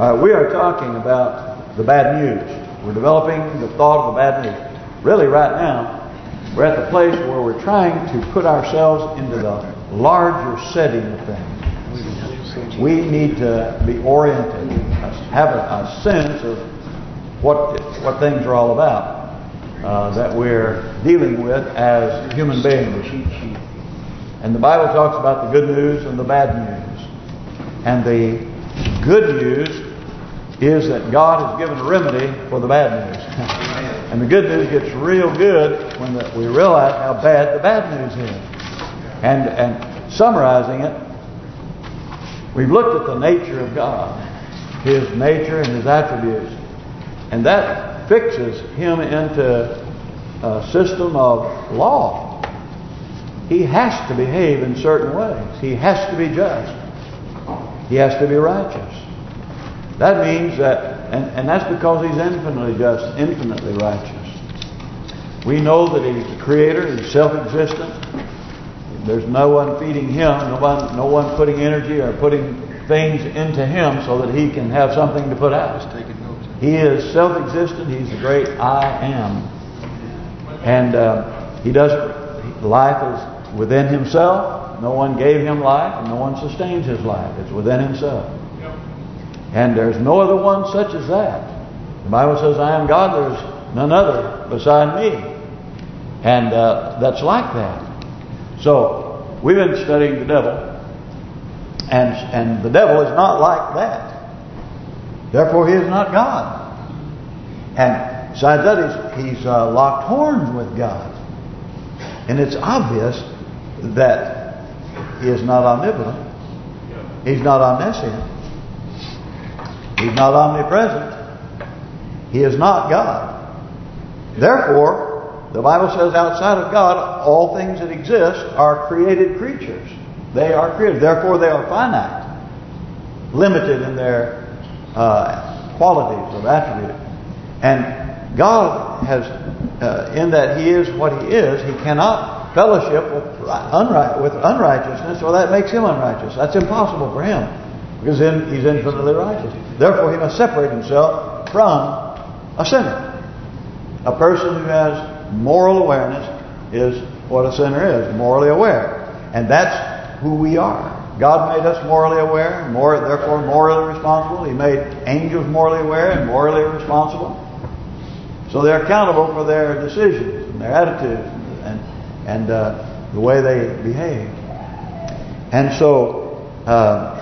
Uh, we are talking about the bad news. We're developing the thought of the bad news. Really, right now, we're at the place where we're trying to put ourselves into the larger setting of things. We need to be oriented, have a, sense of what what things are all about uh, that we're dealing with as human beings. And the Bible talks about the good news and the bad news. And the good news is that God has given a remedy for the bad news. and the good news gets real good when the, we realize how bad the bad news is. And and summarizing it, we've looked at the nature of God, His nature and His attributes. And that fixes Him into a system of law. He has to behave in certain ways. He has to be just. He has to be righteous. That means that, and, and that's because He's infinitely just, infinitely righteous. We know that He's the Creator, He's self-existent. There's no one feeding Him, no one, no one putting energy or putting things into Him so that He can have something to put out. He is self-existent. He's the great I am. And uh, He doesn't, life is within himself. No one gave him life, and no one sustains his life. It's within himself. And there's no other one such as that. The Bible says, I am God, there's none other beside me. And uh, that's like that. So, we've been studying the devil. And and the devil is not like that. Therefore, he is not God. And besides that, he's, he's uh, locked horns with God. And it's obvious that he is not omnipotent. He's not omniscient. He's not omnipresent. He is not God. Therefore, the Bible says outside of God, all things that exist are created creatures. They are created. Therefore, they are finite, limited in their uh, qualities of attribute. And God has, uh, in that He is what He is, He cannot fellowship with, unright, with unrighteousness, or that makes him unrighteous. That's impossible for him, because then he's infinitely righteous. Therefore, he must separate himself from a sinner. A person who has moral awareness is what a sinner is, morally aware. And that's who we are. God made us morally aware, more therefore morally responsible. He made angels morally aware and morally responsible. So they're accountable for their decisions and their attitudes and uh, the way they behave. And so, uh,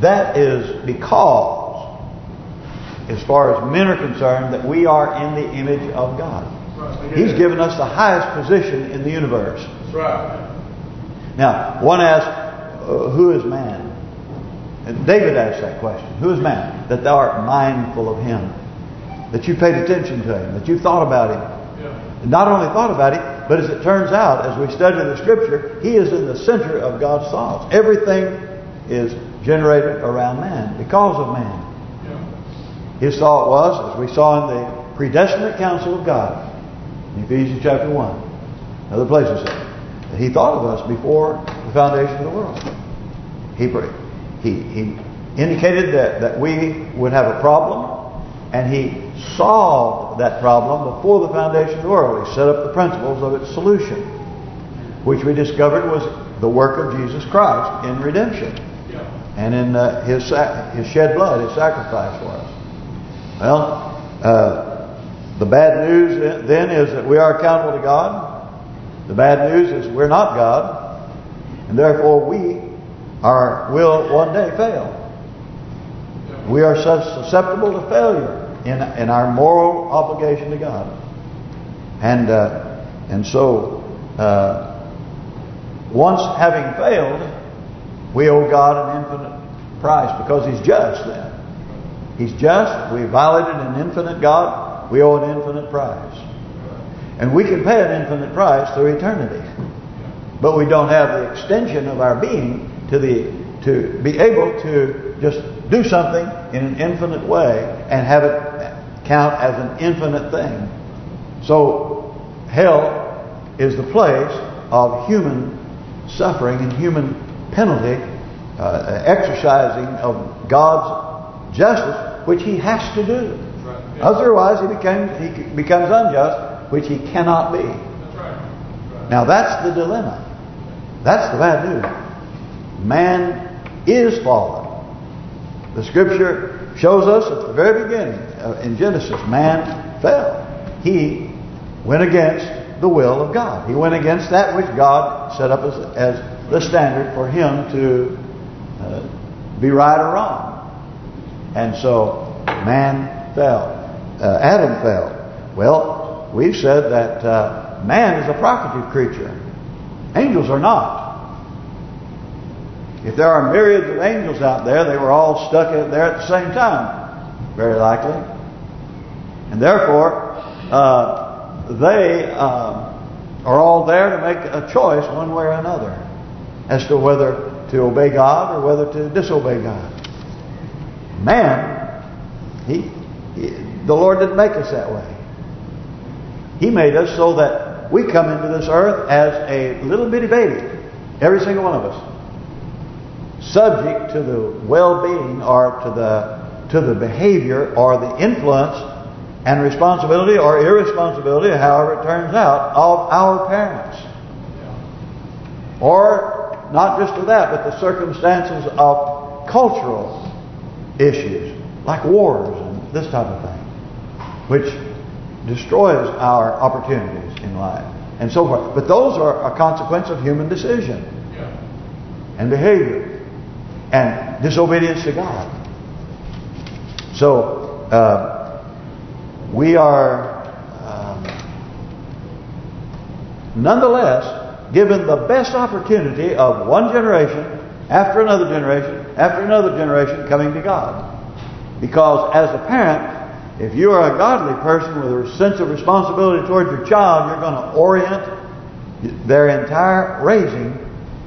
that is because, as far as men are concerned, that we are in the image of God. He's given us the highest position in the universe. Now, one asks, uh, who is man? And David asked that question. Who is man? That thou art mindful of him that you paid attention to him, that you thought about him. Yeah. Not only thought about him, but as it turns out, as we study the Scripture, he is in the center of God's thoughts. Everything is generated around man, because of man. His thought was, as we saw in the predestinate counsel of God, in Ephesians chapter 1, other places that he thought of us before the foundation of the world. He he he indicated that that we would have a problem and he solved that problem before the foundation of the world. He set up the principles of its solution, which we discovered was the work of Jesus Christ in redemption. And in uh, his his shed blood, his sacrifice for us. Well, uh, the bad news then is that we are accountable to God. The bad news is we're not God. And therefore we are will one day fail. We are susceptible to failure in in our moral obligation to God. And uh, and so uh, once having failed, we owe God an price because He's just. Then He's just. We violated an infinite God. We owe an infinite price, and we can pay an infinite price through eternity. But we don't have the extension of our being to the to be able to just do something in an infinite way and have it count as an infinite thing. So hell is the place of human suffering and human penalty uh, exercising of God's justice, which he has to do. Right. Otherwise, he becomes he becomes unjust, which he cannot be. That's right. Now that's the dilemma. That's the bad news. Man is fallen. The Scripture shows us at the very beginning, uh, in Genesis, man fell. He went against the will of God. He went against that which God set up as, as the standard for him to uh, be right or wrong. And so man fell. Uh, Adam fell. Well, we've said that uh, man is a procreative creature. Angels are not. If there are myriads of angels out there, they were all stuck there at the same time, very likely. And therefore, uh, they uh, are all there to make a choice one way or another as to whether to obey God or whether to disobey God. Man, he, he the Lord didn't make us that way. He made us so that we come into this earth as a little bitty baby, every single one of us, subject to the well-being or to the to the behavior or the influence and responsibility or irresponsibility, however it turns out, of our parents. Or not just of that, but the circumstances of cultural issues, like wars and this type of thing, which destroys our opportunities in life and so forth. But those are a consequence of human decision and behavior and disobedience to God. So, uh, we are um, nonetheless given the best opportunity of one generation after another generation after another generation coming to God. Because as a parent, if you are a godly person with a sense of responsibility towards your child, you're going to orient their entire raising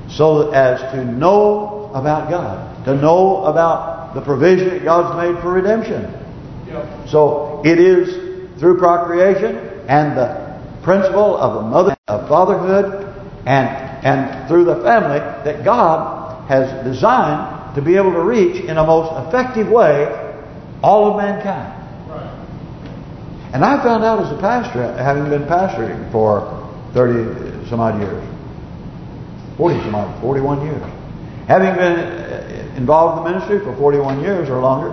so as to know about God, to know about the provision that God's made for redemption. So it is through procreation and the principle of the mother of fatherhood and and through the family that God has designed to be able to reach in a most effective way all of mankind. Right. And I found out as a pastor, having been pastoring for 30 some odd years, 40 some odd, 41 years, having been uh, involved in the ministry for 41 years or longer,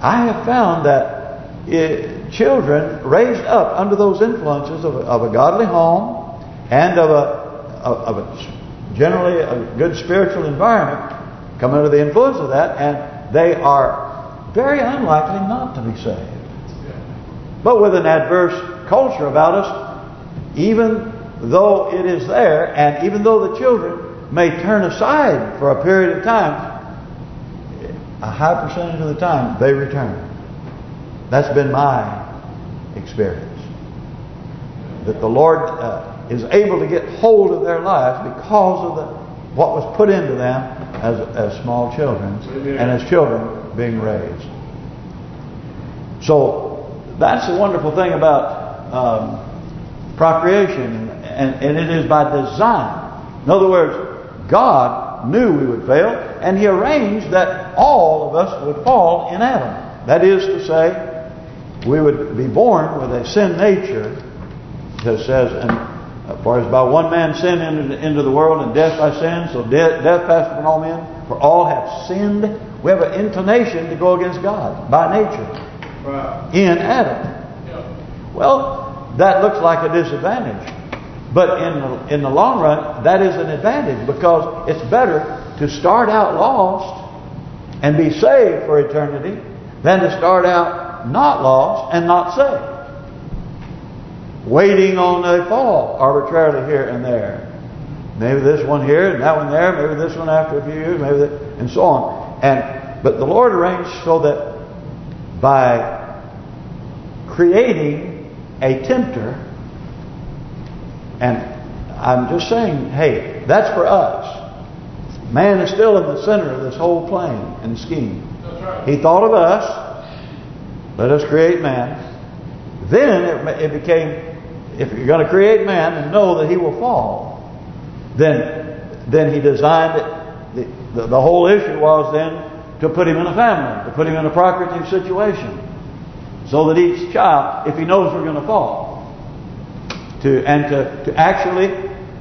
I have found that it, children raised up under those influences of, of a godly home and of a of, a generally a good spiritual environment come under the influence of that, and they are very unlikely not to be saved. But with an adverse culture about us, even though it is there, and even though the children may turn aside for a period of time, a high percentage of the time, they return. That's been my experience. That the Lord uh, is able to get hold of their lives because of the what was put into them as as small children and as children being raised. So that's the wonderful thing about um, procreation, and, and it is by design. In other words, God knew we would fail, and He arranged that all of us would fall in Adam. That is to say, we would be born with a sin nature that says, and Uh, for as by one man sin entered into the world, and death by sin, so death, death passed upon all men, for all have sinned. We have an inclination to go against God by nature right. in Adam. Yeah. Well, that looks like a disadvantage. But in the, in the long run, that is an advantage because it's better to start out lost and be saved for eternity than to start out not lost and not saved. Waiting on a fall arbitrarily here and there. Maybe this one here and that one there, maybe this one after a few years, maybe that, and so on. And But the Lord arranged so that by creating a tempter and I'm just saying, hey, that's for us. Man is still in the center of this whole plan and scheme. Right. He thought of us. Let us create man. Then it, it became, if you're going to create man and know that he will fall, then then he designed the, the, the whole issue was then to put him in a family, to put him in a procreative situation, so that each child, if he knows we're going to fall, to and to to actually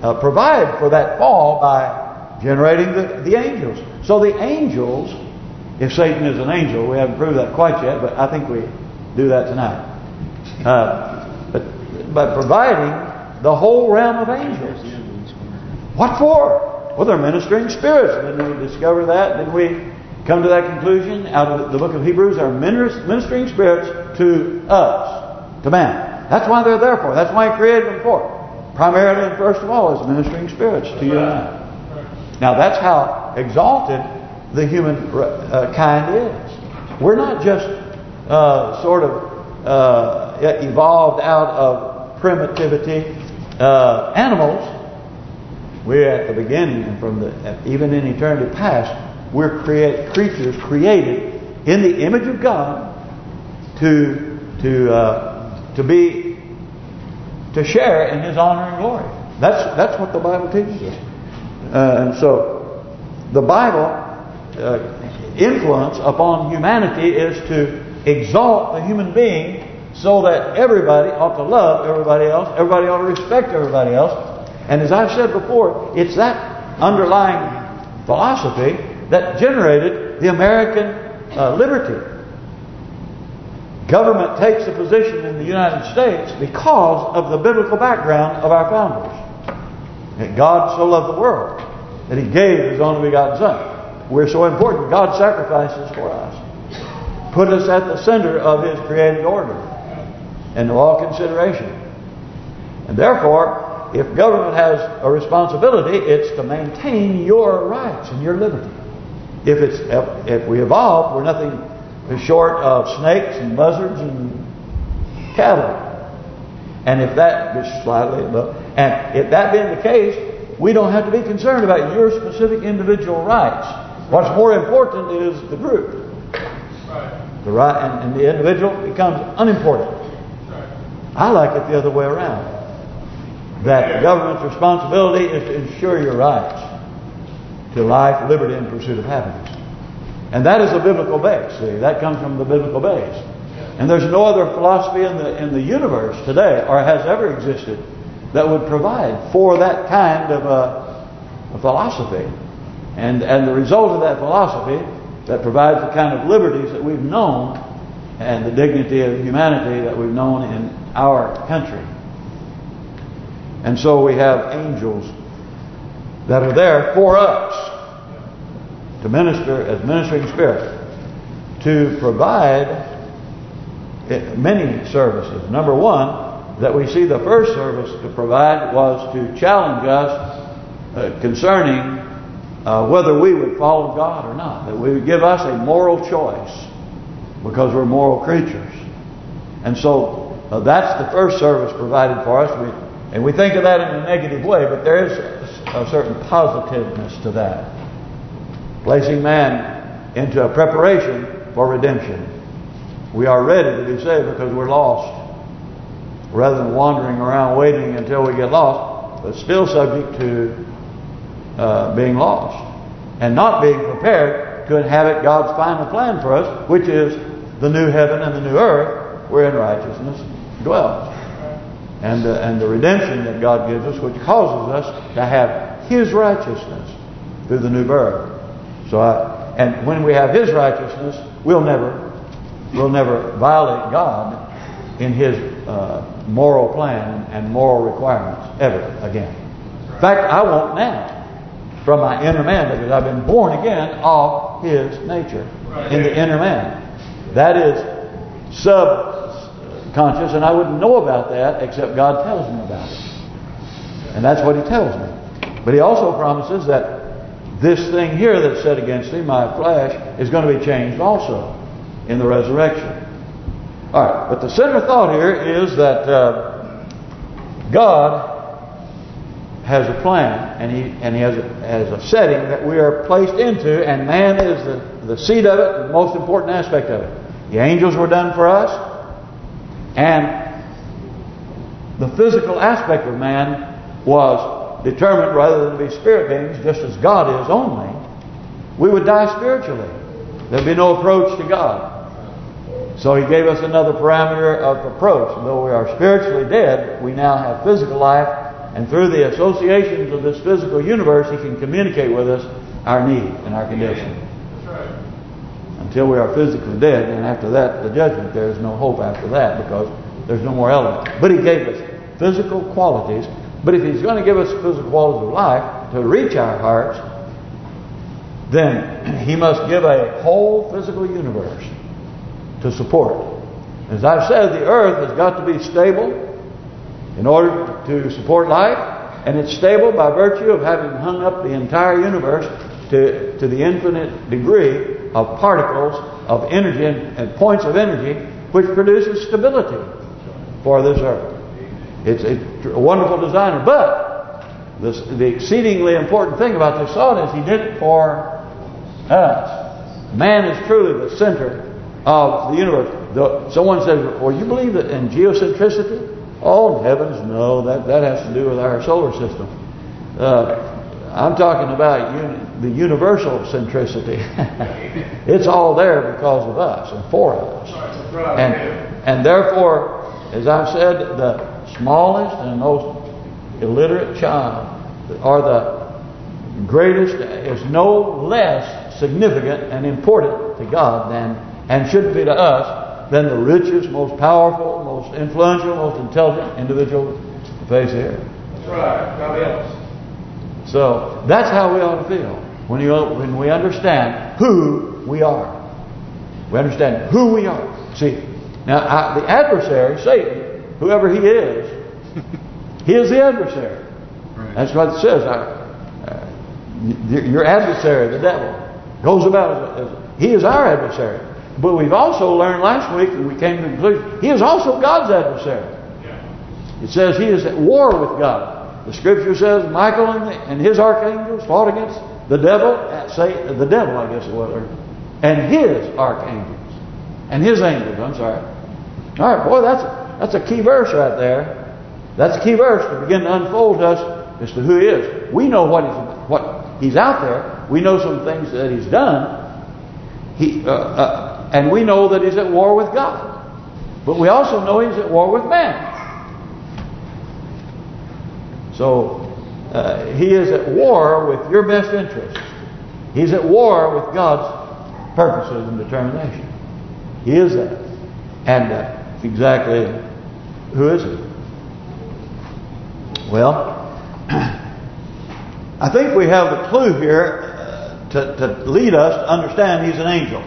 uh, provide for that fall by generating the the angels. So the angels, if Satan is an angel, we haven't proved that quite yet, but I think we do that tonight. Uh, but providing the whole realm of angels. What for? Well, they're ministering spirits. Didn't we discover that? Didn't we come to that conclusion out of the book of Hebrews are ministering spirits to us, to man. That's why they're there for. That's why He created them for. Primarily and first of all, as ministering spirits to you and I. Now that's how exalted the human uh, kind is. We're not just uh, sort of uh, evolved out of primitivity uh, animals. We're at the beginning and from the even in eternity past we're create, creatures created in the image of God to to uh, to be to share in His honor and glory. That's that's what the Bible teaches us. Uh, and so, the Bible uh, influence upon humanity is to exalt the human being so that everybody ought to love everybody else, everybody ought to respect everybody else. And as I've said before, it's that underlying philosophy that generated the American uh, liberty. Government takes a position in the United States because of the biblical background of our founders. That God so loved the world that He gave His only begotten Son. We're so important. God sacrifices for us. Put us at the center of His created order and of all consideration. And therefore, if government has a responsibility, it's to maintain your rights and your liberty. If it's if we evolve, we're nothing short of snakes and buzzards and cattle. And if that is slightly above, and if that being the case, we don't have to be concerned about your specific individual rights. What's more important is the group. The right and, and the individual becomes unimportant. I like it the other way around. That government's responsibility is to ensure your rights to life, liberty, and pursuit of happiness. And that is a biblical base. See, that comes from the biblical base. And there's no other philosophy in the in the universe today, or has ever existed, that would provide for that kind of a, a philosophy. And and the result of that philosophy that provides the kind of liberties that we've known and the dignity of humanity that we've known in our country. And so we have angels that are there for us to minister as ministering spirit to provide many services. Number one, that we see the first service to provide was to challenge us uh, concerning uh, whether we would follow God or not. That we would give us a moral choice because we're moral creatures. And so uh, that's the first service provided for us. We, and we think of that in a negative way, but there is a certain positiveness to that. Placing man into a preparation for redemption. We are ready to be saved because we're lost. Rather than wandering around waiting until we get lost, but still subject to uh, being lost. And not being prepared to inhabit God's final plan for us, which is the new heaven and the new earth wherein righteousness dwells and the, and the redemption that God gives us, which causes us to have His righteousness through the new birth. So, I, and when we have His righteousness, we'll never, we'll never violate God in His uh, moral plan and moral requirements ever again. In fact, I won't now from my inner man because I've been born again of His nature in the inner man. That is subconscious, and I wouldn't know about that except God tells me about it. And that's what He tells me. But He also promises that this thing here that's set against me, my flesh, is going to be changed also in the resurrection. All right, but the center thought here is that uh, God has a plan, and He and He has a, has a setting that we are placed into, and man is the the seed of it, the most important aspect of it. The angels were done for us. And the physical aspect of man was determined rather than be spirit beings, just as God is only, we would die spiritually. There'd be no approach to God. So He gave us another parameter of approach. Though we are spiritually dead, we now have physical life, and through the associations of this physical universe, He can communicate with us our need and our condition. Until we are physically dead, and after that, the judgment, there is no hope after that because there's no more element. But He gave us physical qualities. But if He's going to give us physical qualities of life to reach our hearts, then He must give a whole physical universe to support. As I've said, the earth has got to be stable in order to support life, and it's stable by virtue of having hung up the entire universe to, to the infinite degree of particles of energy and, points of energy which produces stability for this earth. It's a, wonderful designer, but this, the exceedingly important thing about this thought is he did it for us. Man is truly the center of the universe. The, someone says, well, you believe that in geocentricity? Oh, heavens, no. That, that has to do with our solar system. Uh, I'm talking about uni the universal centricity. it's all there because of us and for us. And, and therefore, as I've said, the smallest and most illiterate child or the greatest is no less significant and important to God than and should be to us than the richest, most powerful, most influential, most intelligent individual face here. That's right. God helps. So that's how we ought to feel when you when we understand who we are. We understand who we are. See, now I, the adversary, Satan, whoever he is, he is the adversary. Right. That's what it says. uh, your adversary, the devil, goes about as, as he is our adversary. But we've also learned last week, and we came to the conclusion, he is also God's adversary. It says he is at war with God. The Scripture says Michael and, the, and his archangels fought against the devil, uh, say the devil, I guess it was, and his archangels and his angels. I'm sorry. All right, boy, that's that's a key verse right there. That's a key verse to begin to unfold to us as to who he is. We know what he's what he's out there. We know some things that he's done. He uh, uh, and we know that he's at war with God. But we also know he's at war with man. So uh, he is at war with your best interests. He's at war with God's purposes and determination. He is that. And uh, exactly who is he? Well, I think we have the clue here uh, to, to lead us to understand he's an angel.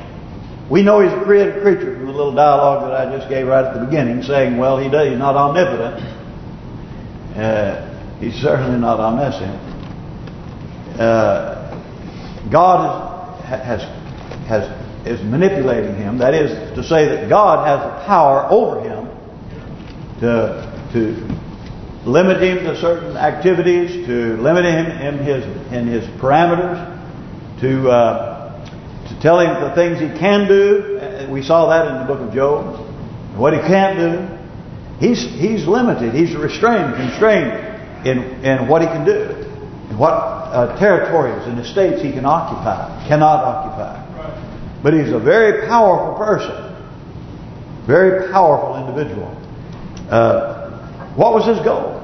We know he's a created creature from the little dialogue that I just gave right at the beginning, saying, well, he does, he's not omnipotent. Uh, he's certainly not omniscient. Uh, God has has is manipulating him. That is to say that God has the power over him to to limit him to certain activities, to limit him in his in his parameters, to uh, Tell him the things he can do. Uh, we saw that in the book of Job. What he can't do. He's he's limited. He's restrained, constrained in in what he can do, in what uh, territories and estates he can occupy, cannot occupy. But he's a very powerful person, very powerful individual. Uh, what was his goal?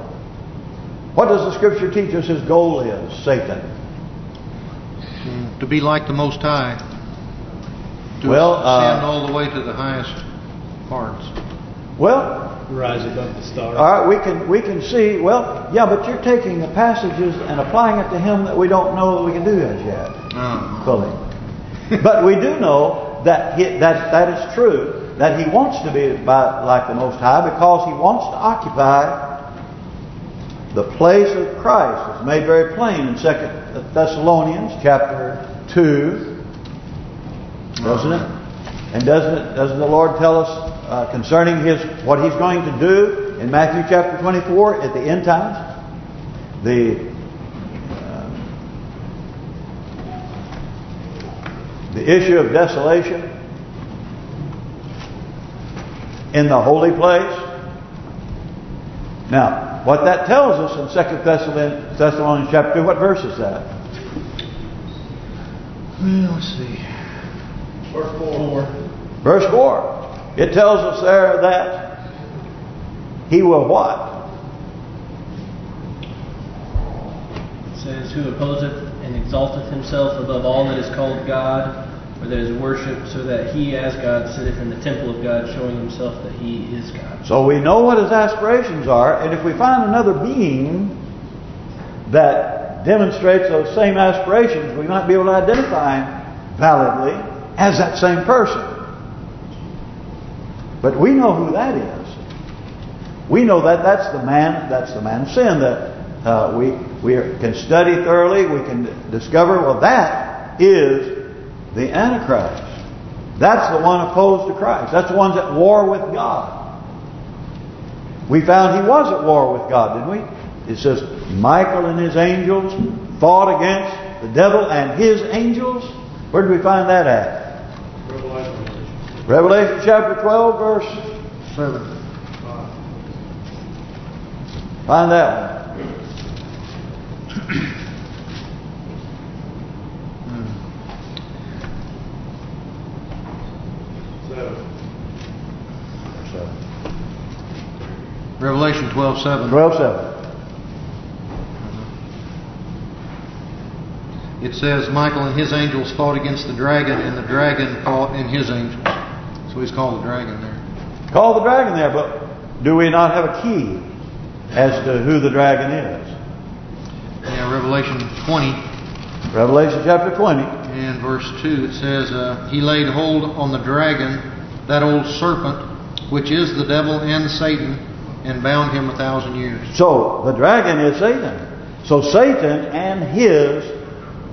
What does the Scripture teach us his goal is, Satan? To be like the Most High to well, ascend uh, all the way to the highest parts. Well, rise above the stars. All right, we can we can see. Well, yeah, but you're taking the passages and applying it to him that we don't know that we can do as yet uh-huh. fully. but we do know that he, that that is true. That he wants to be by, like the Most High because he wants to occupy the place of Christ. It's made very plain in Second Thessalonians chapter two doesn't it? And doesn't it? Doesn't the Lord tell us uh, concerning His what He's going to do in Matthew chapter 24 at the end times? The uh, the issue of desolation in the holy place. Now, what that tells us in Second Thessalonians chapter 2, what verse is that? Well, let's see. Verse four. Verse 4. It tells us there that he will what? It says, Who opposeth and exalteth himself above all that is called God, or that is worshipped, so that he as God sitteth in the temple of God, showing himself that he is God. So we know what his aspirations are, and if we find another being that demonstrates those same aspirations, we might be able to identify him validly as that same person. But we know who that is. We know that that's the man. That's the man of sin. That uh, we we can study thoroughly. We can discover. Well, that is the Antichrist. That's the one opposed to Christ. That's the one's at war with God. We found he was at war with God, didn't we? It says Michael and his angels fought against the devil and his angels. Where did we find that at? Revelation. Chapter 12, verse 7. Find that one. Seven. Revelation 12, 7. 12, 7. It says, Michael and his angels fought against the dragon, and the dragon fought and his angels. So he's called the dragon there. Call the dragon there, but do we not have a key as to who the dragon is? Yeah, Revelation 20 Revelation chapter 20. and verse 2, it says, uh, He laid hold on the dragon, that old serpent, which is the devil and Satan, and bound him a thousand years. So, the dragon is Satan. So Satan and his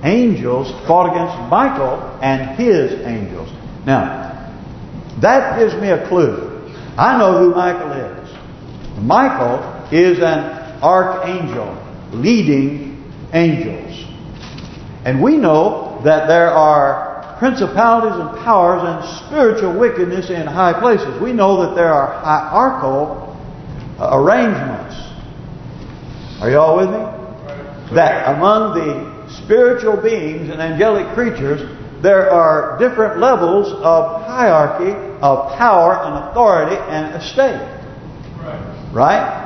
angels fought against Michael and his angels. Now, that gives me a clue. I know who Michael is. Michael is an archangel, leading angels. And we know that there are principalities and powers and spiritual wickedness in high places. We know that there are hierarchical arrangements. Are you all with me? That among the spiritual beings and angelic creatures, there are different levels of hierarchy, of power and authority and estate. Right. Right?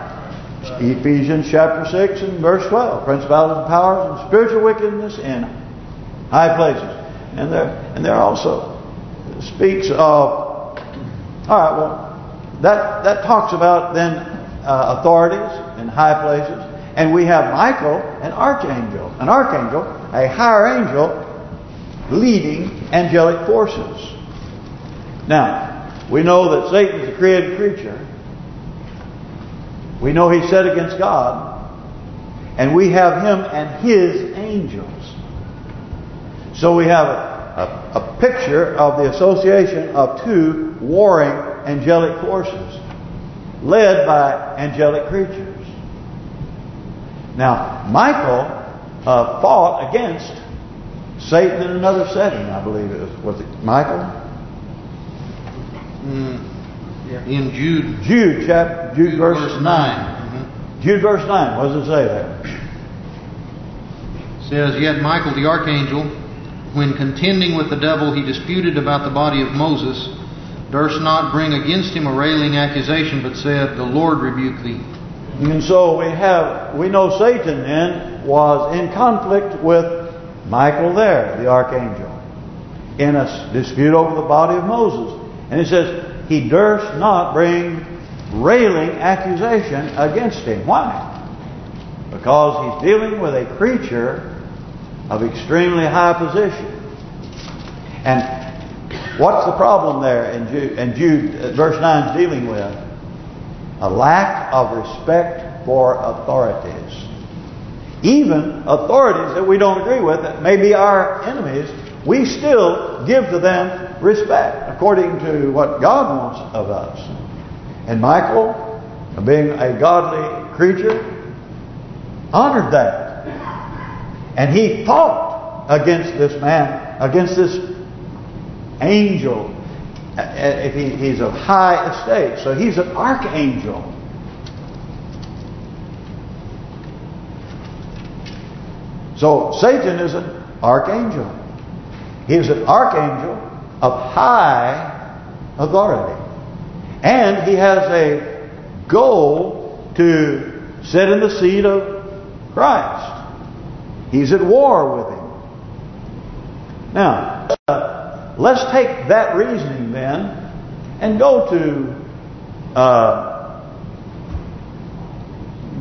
Ephesians chapter 6 and verse 12. Principalities and powers and spiritual wickedness in high places. And there and there also speaks of all right, well that that talks about then uh, authorities in high places. And we have Michael, an archangel, an archangel, a higher angel leading angelic forces. Now, we know that Satan is a created creature. We know he's set against God. And we have him and his angels. So we have a, a, a picture of the association of two warring angelic forces led by angelic creatures. Now, Michael uh, fought against Satan in another setting, I believe it was. Was it Michael? Mm, In Jude, Jude, chapter Jude, verse, 9. Mhm. Jude verse 9, what does it say there? says, Yet Michael the archangel, when contending with the devil, he disputed about the body of Moses, durst not bring against him a railing accusation, but said, The Lord rebuke thee. And so we have, we know Satan then was in conflict with Michael there, the archangel, in a dispute over the body of Moses. And it says, he durst not bring railing accusation against him. Why? Because he's dealing with a creature of extremely high position. And what's the problem there in Jude, in Jude uh, verse 9 is dealing with? A lack of respect for authorities. Even authorities that we don't agree with, that may be our enemies, we still give to them respect according to what God wants of us. And Michael, being a godly creature, honored that. And he fought against this man, against this angel. If he, he's of high estate, so he's an archangel. So Satan is an archangel. He's an archangel of high authority. And he has a goal to sit in the seat of Christ. He's at war with him. Now, uh, let's take that reasoning then and go to, uh,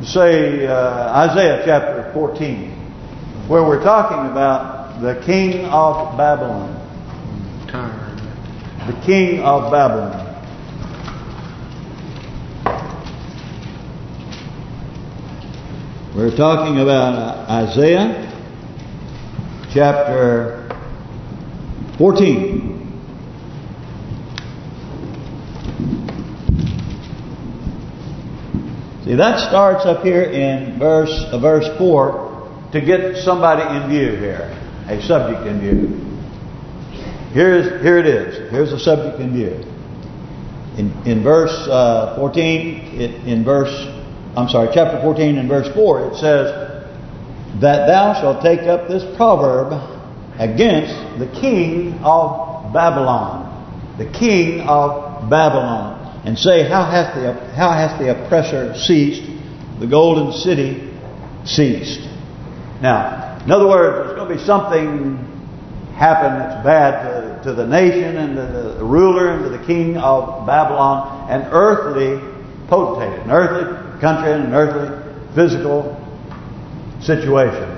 say, uh, Isaiah chapter 14, where we're talking about the king of Babylon. The king of Babylon. We're talking about Isaiah chapter 14. See, that starts up here in verse uh, verse 4 to get somebody in view here, a subject in view. Here's here it is. Here's the subject in view. In in verse uh, 14, it, in verse I'm sorry, chapter 14 and verse 4, it says that thou shalt take up this proverb against the king of Babylon, the king of Babylon and say, How hath the how hath the oppressor ceased? The golden city ceased. Now, in other words, there's going to be something happen that's bad to, to the nation and to the ruler and to the king of Babylon, an earthly potentate, an earthly country and an earthly physical situation.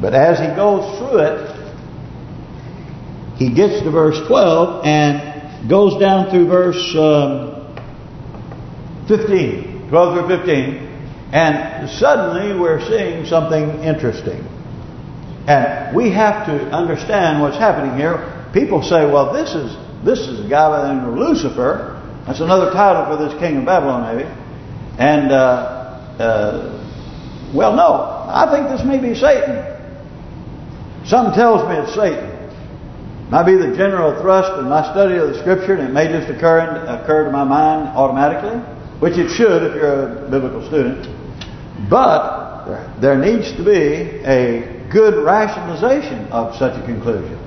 But as he goes through it, he gets to verse 12 and goes down through verse um, 15, 12 through 15, and suddenly we're seeing something interesting. And we have to understand what's happening here. People say, well, this is this is a guy by the name of Lucifer. That's another title for this king of Babylon, maybe. And, uh, uh, well, no. I think this may be Satan. Something tells me it's Satan. Might be the general thrust in my study of the Scripture, and it may just occur occur to my mind automatically which it should if you're a biblical student. But there needs to be a good rationalization of such a conclusion.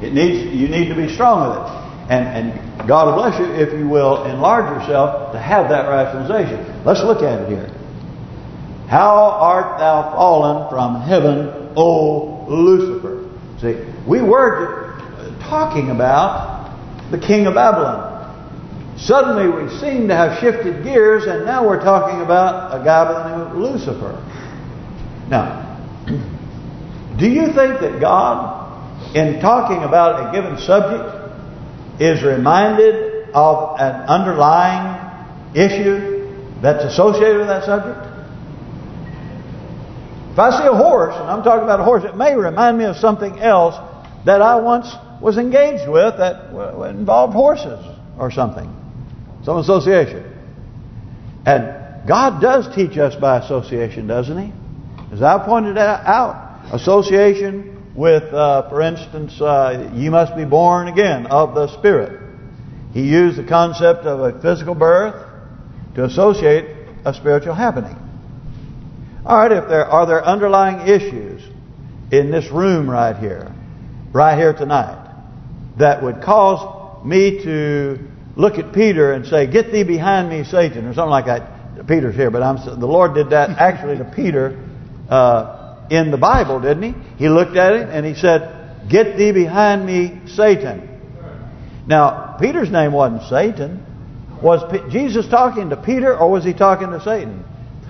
It needs you need to be strong with it. And and God will bless you if you will enlarge yourself to have that rationalization. Let's look at it here. How art thou fallen from heaven, O Lucifer? See, we were talking about the king of Babylon. Suddenly we seem to have shifted gears and now we're talking about a guy by the name of Lucifer. Now, do you think that God, in talking about a given subject, is reminded of an underlying issue that's associated with that subject? If I see a horse, and I'm talking about a horse, it may remind me of something else that I once was engaged with that involved horses or something. Some association. And God does teach us by association, doesn't He? As I pointed out, association with, uh, for instance, uh, you must be born again of the Spirit. He used the concept of a physical birth to associate a spiritual happening. All right, if there are there underlying issues in this room right here, right here tonight, that would cause me to look at Peter and say, "Get thee behind me, Satan," or something like that. Peter's here, but I'm the Lord did that actually to Peter uh, in the Bible, didn't He? He looked at it and He said, "Get thee behind me, Satan." Now, Peter's name wasn't Satan. Was P Jesus talking to Peter or was He talking to Satan?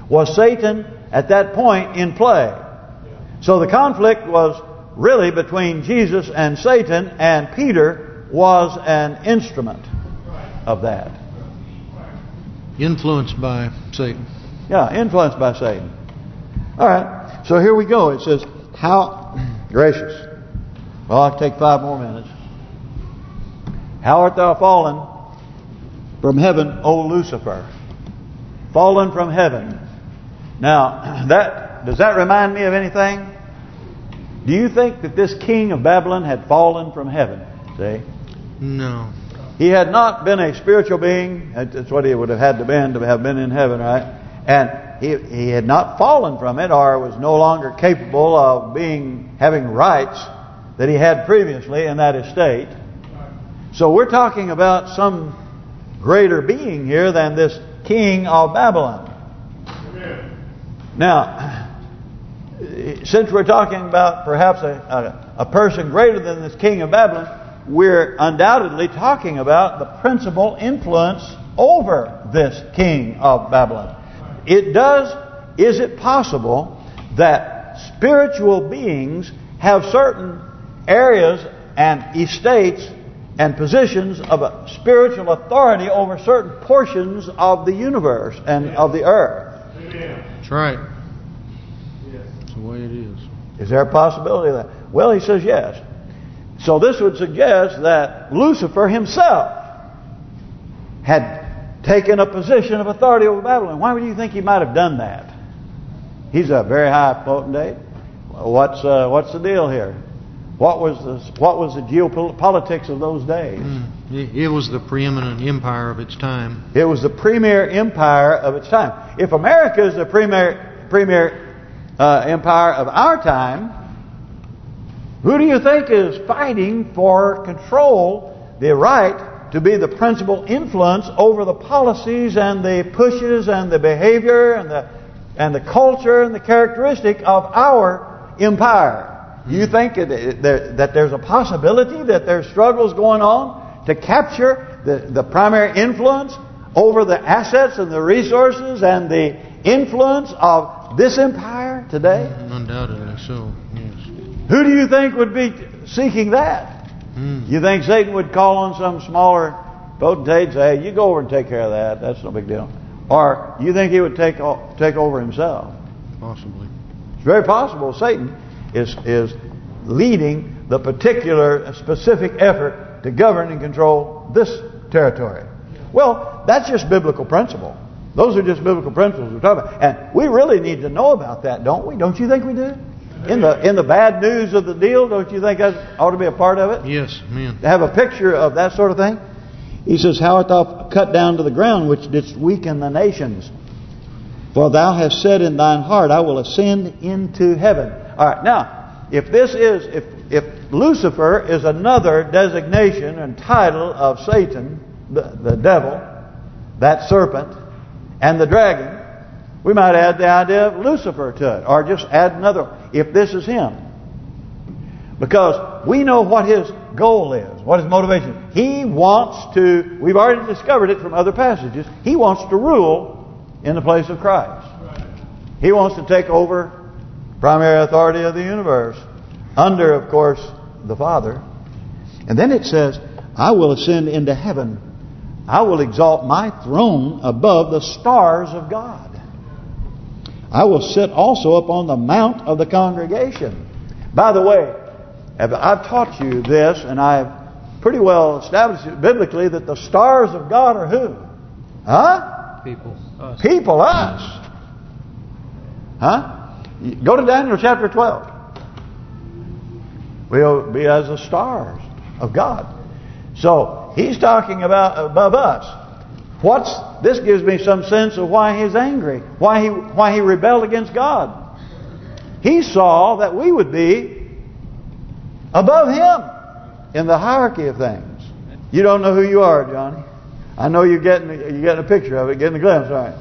Was Satan at that point in play? So the conflict was really between Jesus and Satan, and Peter was an instrument of that. Influenced by Satan. Yeah, influenced by Satan. All right, so here we go. It says, how gracious. Well, I'll take five more minutes. How art thou fallen from heaven, O Lucifer? Fallen from heaven. Now, that does that remind me of anything? Do you think that this king of Babylon had fallen from heaven? See? No. He had not been a spiritual being. That's what he would have had to been to have been in heaven, right? And he he had not fallen from it or was no longer capable of being having rights that he had previously in that estate. So we're talking about some greater being here than this king of Babylon. Now, since we're talking about perhaps a, a, a person greater than this king of Babylon, we're undoubtedly talking about the principal influence over this king of Babylon. It does, is it possible that spiritual beings have certain areas and estates and positions of a spiritual authority over certain portions of the universe and of the earth? That's right. That's the way it is. Is there a possibility of that? Well, he says yes. So this would suggest that Lucifer himself had taken a position of authority over Babylon. Why would you think he might have done that? He's a very high potentate. What's uh, what's the deal here? What was the what was the geopolitics of those days? Mm. It was the preeminent empire of its time. It was the premier empire of its time. If America is the premier premier uh, empire of our time, who do you think is fighting for control, the right to be the principal influence over the policies and the pushes and the behavior and the and the culture and the characteristic of our empire? You think that there's a possibility that there's struggles going on to capture the, the primary influence over the assets and the resources and the influence of this empire today? Undoubtedly so, yes. Who do you think would be seeking that? Mm. You think Satan would call on some smaller potentate and say, hey, you go over and take care of that. That's no big deal. Or you think he would take take over himself? Possibly. It's very possible Satan is is leading the particular specific effort to govern and control this territory. Well, that's just biblical principle. Those are just biblical principles we're talking about. And we really need to know about that, don't we? Don't you think we do? In the in the bad news of the deal, don't you think that ought to be a part of it? Yes, man. To have a picture of that sort of thing. He says, How art thou cut down to the ground, which didst weaken the nations? For thou hast said in thine heart, I will ascend into heaven. All right, now, if this is, if if Lucifer is another designation and title of Satan, the, the devil, that serpent, and the dragon, we might add the idea of Lucifer to it, or just add another, if this is him. Because we know what his goal is, what his motivation. He wants to, we've already discovered it from other passages, he wants to rule in the place of Christ. He wants to take over primary authority of the universe, under, of course, the Father. And then it says, I will ascend into heaven. I will exalt my throne above the stars of God. I will sit also upon the mount of the congregation. By the way, I've taught you this, and I've pretty well established it biblically that the stars of God are who? Huh? People. Us. People, us. Huh? Go to Daniel chapter 12. We'll be as the stars of God. So, he's talking about above us. What's this gives me some sense of why he's angry, why he why he rebelled against God. He saw that we would be above him in the hierarchy of things. You don't know who you are, Johnny. I know you're getting you're getting a picture of it, getting a glimpse. All right,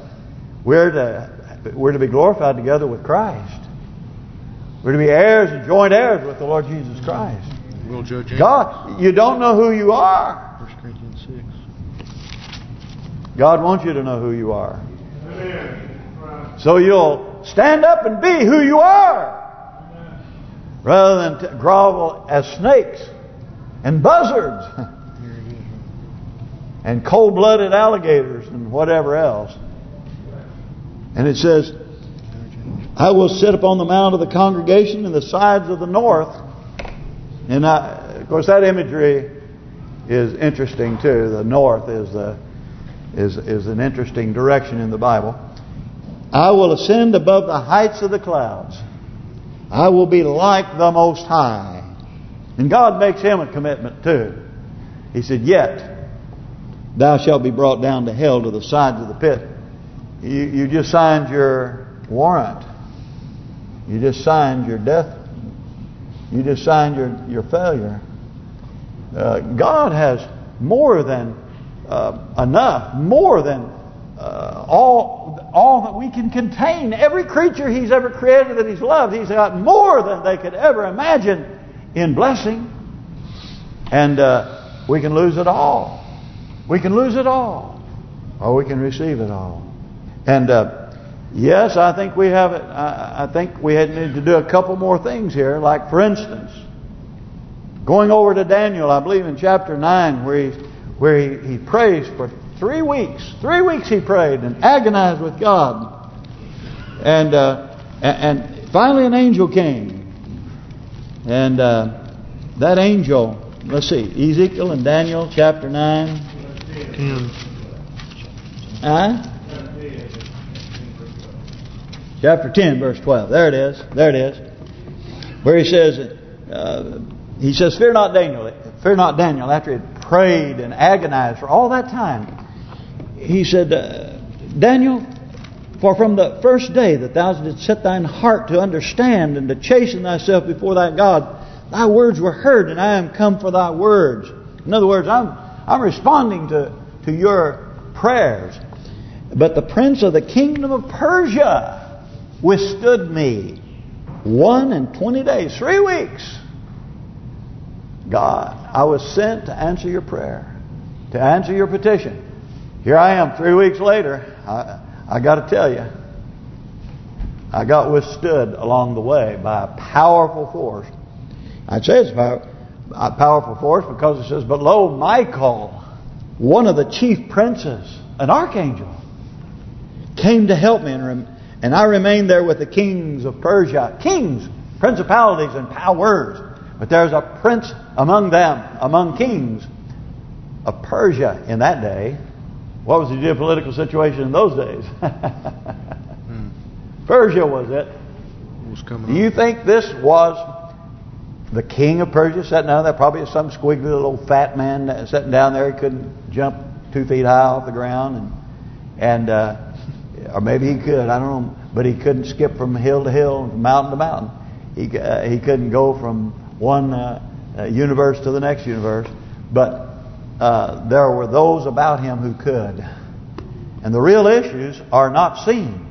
we're to we're to be glorified together with Christ. We're to be heirs and joint heirs with the Lord Jesus Christ. We'll judge God, you don't know who you are. 1 Corinthians 6. God wants you to know who you are. So you'll stand up and be who you are. Rather than grovel as snakes and buzzards. and cold-blooded alligators and whatever else. And it says, I will sit upon the mount of the congregation in the sides of the north. And I, of course that imagery is interesting too. The north is the is is an interesting direction in the Bible. I will ascend above the heights of the clouds. I will be like the Most High. And God makes him a commitment too. He said, Yet thou shalt be brought down to hell to the sides of the pit. You, you just signed your warrant. You just signed your death You just signed your your failure. Uh, God has more than uh, enough, more than uh, all all that we can contain. Every creature He's ever created that He's loved, He's got more than they could ever imagine in blessing. And uh, we can lose it all. We can lose it all, or we can receive it all. And uh, yes, I think we have it. I, I think we had need to do a couple more things here. Like for instance, going over to Daniel, I believe in chapter nine, where he where he, he prays for three weeks. Three weeks he prayed and agonized with God. And uh, and finally an angel came. And uh, that angel, let's see, Ezekiel and Daniel chapter 9. Ten. Huh? Chapter 10, verse 12. There it is. There it is. Where he says, uh, he says, Fear not Daniel. Fear not Daniel. After had prayed and agonized for all that time, he said, uh, Daniel, for from the first day that thou didst set thine heart to understand and to chasten thyself before thy God, thy words were heard, and I am come for thy words. In other words, I'm I'm responding to to your prayers. But the prince of the kingdom of Persia withstood me one and twenty days, three weeks. God, I was sent to answer your prayer, to answer your petition. Here I am, three weeks later. I, I got to tell you, I got withstood along the way by a powerful force. I'd say it's a powerful force because it says, But lo, Michael, one of the chief princes, an archangel, came to help me. And, and I remained there with the kings of Persia. Kings, principalities and powers. But there's a prince among them, among kings of Persia in that day. What was the geopolitical situation in those days? hmm. Persia was it. Was coming Do you think this was the king of Persia sitting down there? Probably some squiggly little fat man sitting down there. He couldn't jump two feet high off the ground, and and uh, or maybe he could. I don't know, but he couldn't skip from hill to hill, from mountain to mountain. He uh, he couldn't go from one uh, uh universe to the next universe, but uh, there were those about him who could. And the real issues are not seen.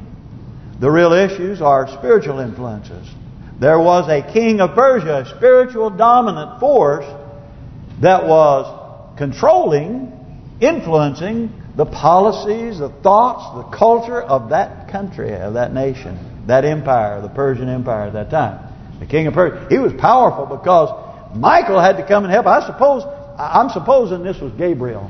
The real issues are spiritual influences. There was a king of Persia, a spiritual dominant force that was controlling, influencing the policies, the thoughts, the culture of that country, of that nation, that empire, the Persian Empire at that time. The king of Persia. He was powerful because Michael had to come and help. I suppose I'm supposing this was Gabriel,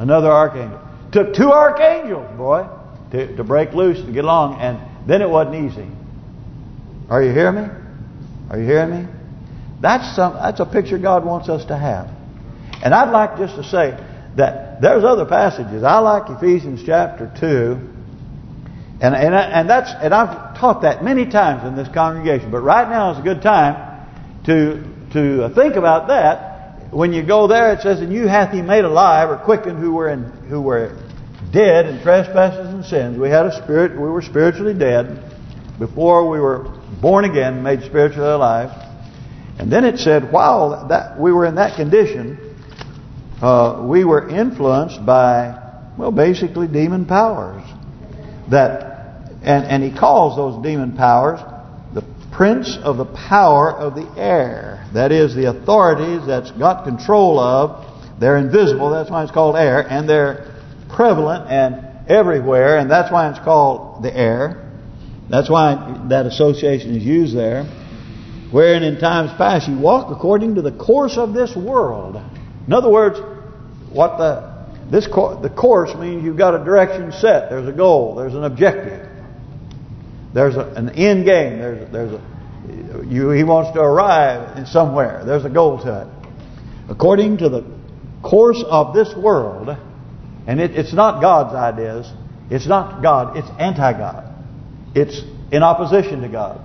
another archangel. Took two archangels, boy, to, to break loose and get along, and then it wasn't easy. Are you hearing me? Are you hearing me? That's some. That's a picture God wants us to have. And I'd like just to say that there's other passages. I like Ephesians chapter 2. And and and that's and I've taught that many times in this congregation. But right now is a good time to to think about that when you go there, it says, "And you hath He made alive or quickened who were in who were dead in trespasses and sins." We had a spirit; we were spiritually dead before we were born again, made spiritually alive. And then it said, while that we were in that condition, uh, we were influenced by, well, basically demon powers. That and and he calls those demon powers the prince of the power of the air. That is, the authorities that's got control of, they're invisible, that's why it's called air, and they're prevalent and everywhere, and that's why it's called the air. That's why that association is used there. Wherein in times past you walk according to the course of this world. In other words, what the this the course means you've got a direction set. There's a goal. There's an objective. There's a, an end game. There's there's a you, he wants to arrive in somewhere. There's a goal to it. According to the course of this world, and it, it's not God's ideas. It's not God. It's anti-God. It's in opposition to God.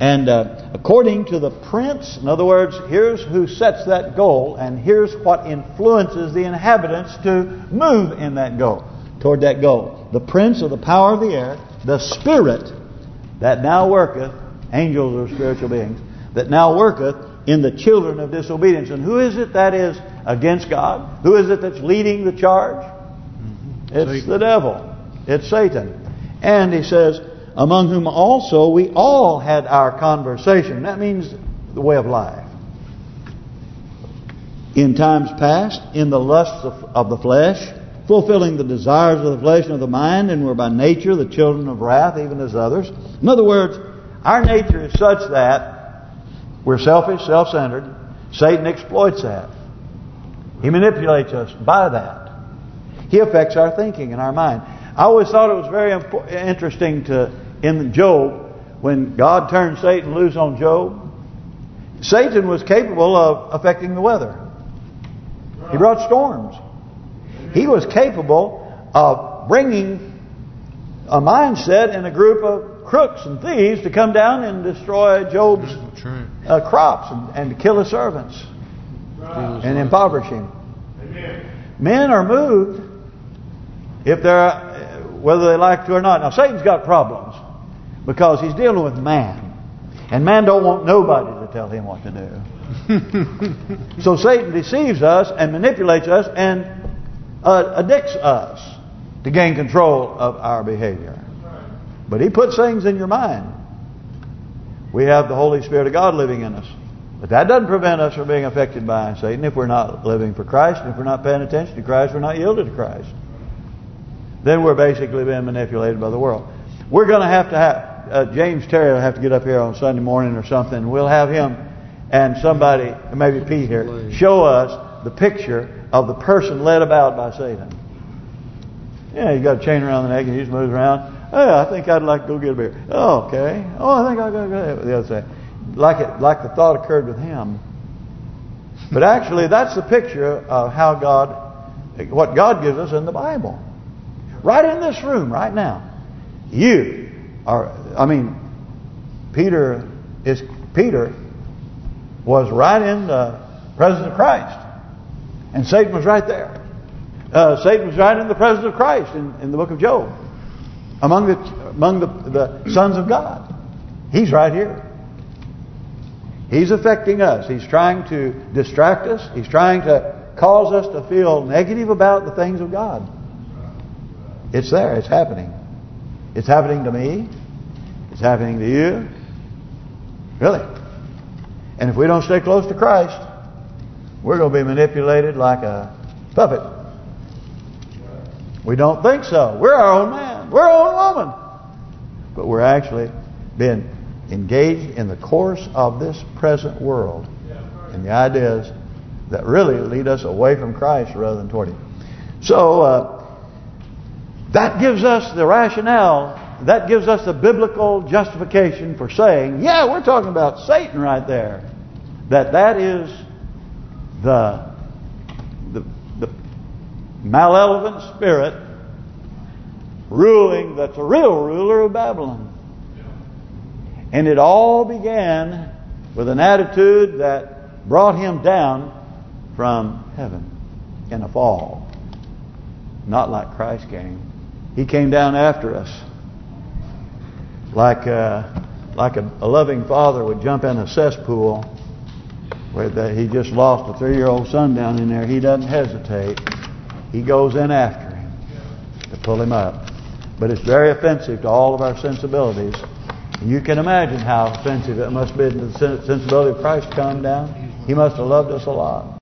And uh, according to the prince, in other words, here's who sets that goal, and here's what influences the inhabitants to move in that goal, toward that goal. The prince of the power of the air, the spirit that now worketh Angels are spiritual beings. that now worketh in the children of disobedience. And who is it that is against God? Who is it that's leading the charge? It's Satan. the devil. It's Satan. And he says, among whom also we all had our conversation. That means the way of life. In times past, in the lusts of, of the flesh, fulfilling the desires of the flesh and of the mind, and were by nature the children of wrath, even as others. In other words, our nature is such that we're selfish, self-centered. Satan exploits that. He manipulates us by that. He affects our thinking and our mind. I always thought it was very interesting to in Job when God turned Satan loose on Job. Satan was capable of affecting the weather. He brought storms. He was capable of bringing a mindset in a group of crooks and thieves to come down and destroy Job's uh, crops and, and to kill his servants and impoverish him. Amen. Men are moved if they're uh, whether they like to or not. Now Satan's got problems because he's dealing with man, and man don't want nobody to tell him what to do. So Satan deceives us and manipulates us and uh, addicts us to gain control of our behavior. But he puts things in your mind. We have the Holy Spirit of God living in us. But that doesn't prevent us from being affected by Satan if we're not living for Christ, if we're not paying attention to Christ, we're not yielded to Christ. Then we're basically being manipulated by the world. We're going to have to have, uh, James Terry will have to get up here on Sunday morning or something. We'll have him and somebody, maybe Pete here, show us the picture of the person led about by Satan. Yeah, you got a chain around the neck and he just moves around. Oh, I think I'd like to go get a beer. Oh, okay. Oh, I think I'll go get the other side. Like it, like the thought occurred with him. But actually, that's the picture of how God, what God gives us in the Bible. Right in this room, right now. You are, I mean, Peter is Peter was right in the presence of Christ. And Satan was right there. Uh, Satan was right in the presence of Christ in, in the book of Job. Among the among the, the sons of God. He's right here. He's affecting us. He's trying to distract us. He's trying to cause us to feel negative about the things of God. It's there. It's happening. It's happening to me. It's happening to you. Really. And if we don't stay close to Christ, we're going to be manipulated like a puppet. We don't think so. We're our own man. We're our own woman. But we're actually being engaged in the course of this present world and the ideas that really lead us away from Christ rather than toward Him. So uh, that gives us the rationale. That gives us the biblical justification for saying, yeah, we're talking about Satan right there. That that is the the, the malevolent spirit ruling, that's a real ruler of Babylon. And it all began with an attitude that brought him down from heaven in a fall. Not like Christ came. He came down after us. Like uh, like a, a loving father would jump in a cesspool where the, he just lost a three-year-old son down in there. He doesn't hesitate. He goes in after him to pull him up. But it's very offensive to all of our sensibilities. You can imagine how offensive it must be to the sensibility of Christ come down. He must have loved us a lot.